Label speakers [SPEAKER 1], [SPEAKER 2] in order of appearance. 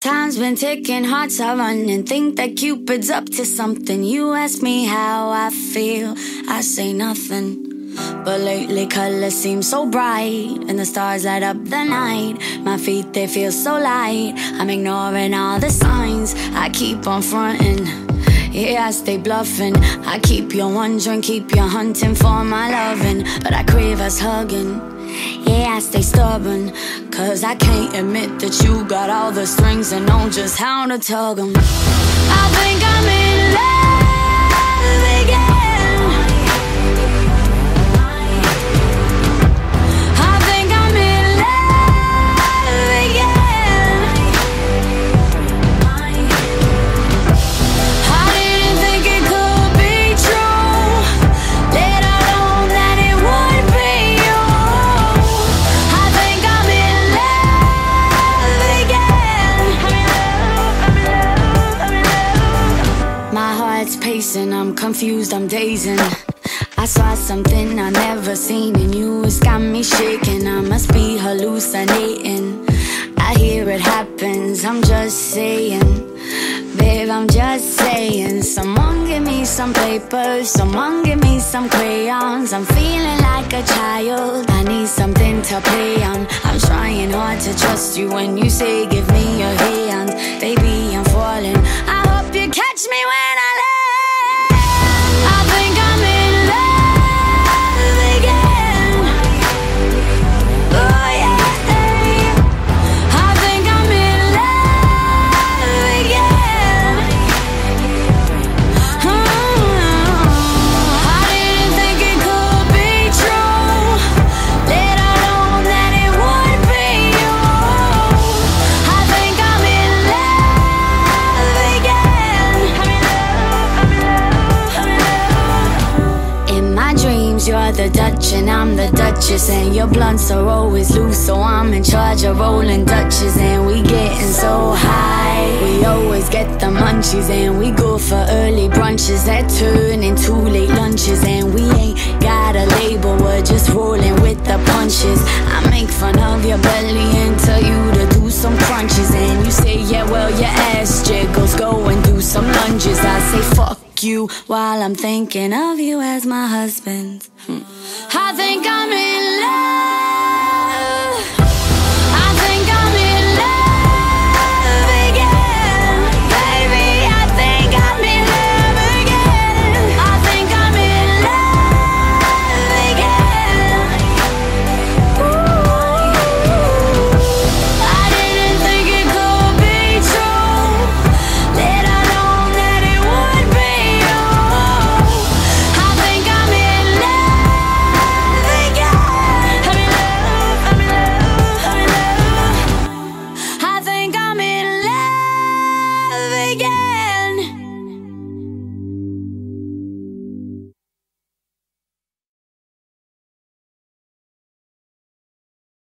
[SPEAKER 1] Time's been ticking, hearts are running. Think that Cupid's up to something. You ask me how I feel, I say nothing. But lately colors seem so bright And the stars light up the night. My feet, they feel so light. I'm ignoring all the signs. I keep on fronting. Yeah, I stay bluffing. I keep you wondering, keep you hunting for my loving. But I crave us hugging. Yeah, I stay stubborn Cause I can't admit that you got all the strings And know just how to tug them I think I'm in love again pacing, I'm confused, I'm dazing. I saw something I never seen in you, it's got me shaking I must be hallucinating. I hear it happens, I'm just saying. Babe, I'm just saying. Someone give me some paper, someone give me some crayons. I'm feeling like a child, I need something to play on. I'm trying hard to trust you when you say give me the Dutch and I'm the Duchess. And your blunts are always loose So I'm in charge of rolling Dutches. And we getting so high We always get the munchies. And we go for early brunches That turn into late lunches. And we ain't got a label We're just rolling with the punches. I make fun of your belly while I'm thinking of you as my husband. Hmm.